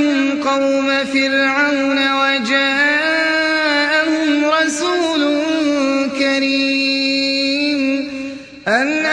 قبلهم قوم فرعون وجاءهم رسول كريم أن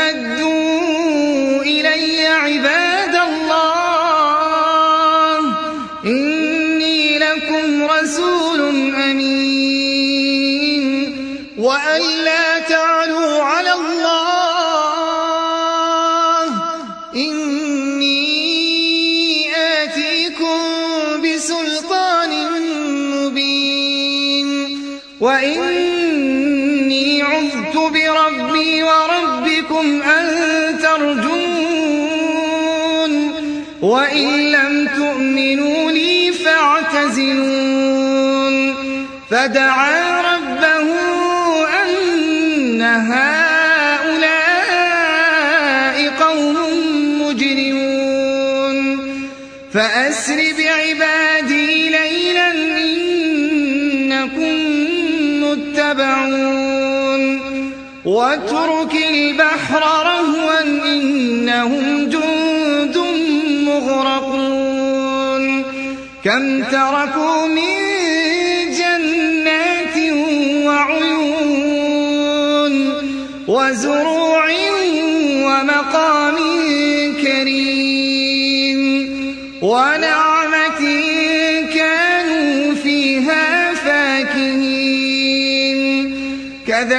وإني عذت بربي وربكم أن ترجون وإن لم تؤمنوا لي فاعتزلون فدعا ربه أن هؤلاء قوم مجرمون فأسر بعبادي متبعون واترك البحر رهوا إنهم جند مغرقون. كم تركوا من جنات وعيون وزروع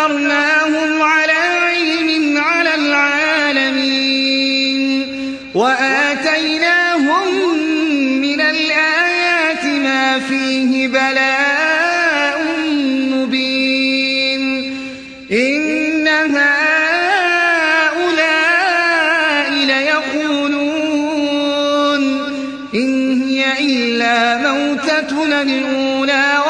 اخترناهم على علم على العالمين وآتيناهم من الآيات ما فيه بلاء مبين إن هؤلاء ليقولون إن هي إلا موتتنا الأولى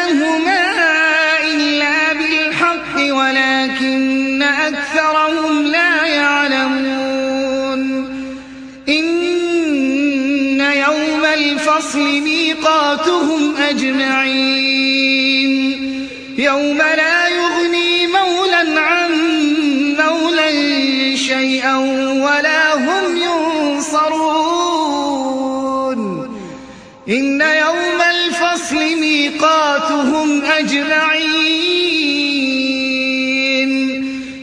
الفصل ميقاتهم أجمعين. يوم لا يغني مولا عن مولا شيئا ولا هم ينصرون. إن يوم الفصل ميقاتهم أجمعين.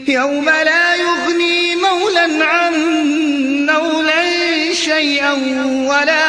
يوم لا يغني مولا عن مولا شيئا ولا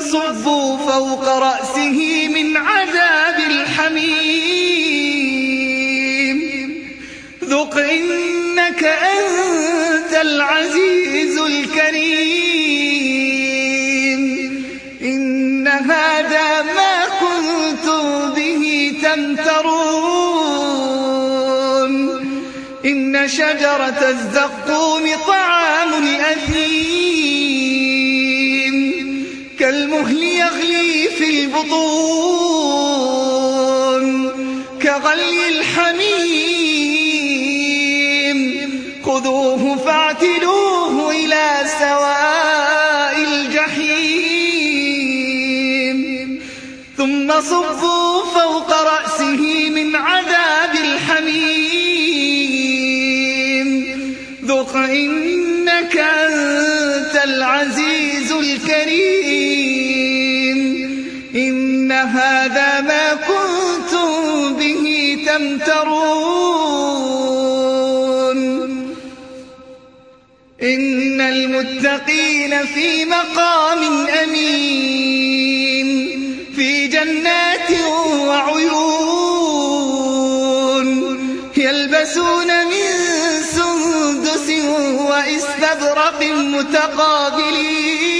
ثم صبوا فوق رأسه من عذاب الحميم. ذق إنك أنت العزيز الكريم. إن هذا ما كنتم به تمترون. إن شجرة الزقوم البطون كغلي الحميم. خذوه فاعتلوه إلى سواء الجحيم. ثم صبوا فوق رأسه من عذاب الحميم. ذق إنك أنت العزيز الكريم. هذا ما كنتم به تمترون. إن المتقين في مقام أمين في جنات وعيون. يلبسون من سندس واستبرق متقابلين.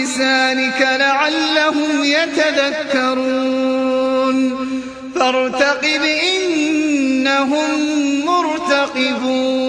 بلسانك لعلهم يتذكرون. فارتقب إنهم مرتقبون.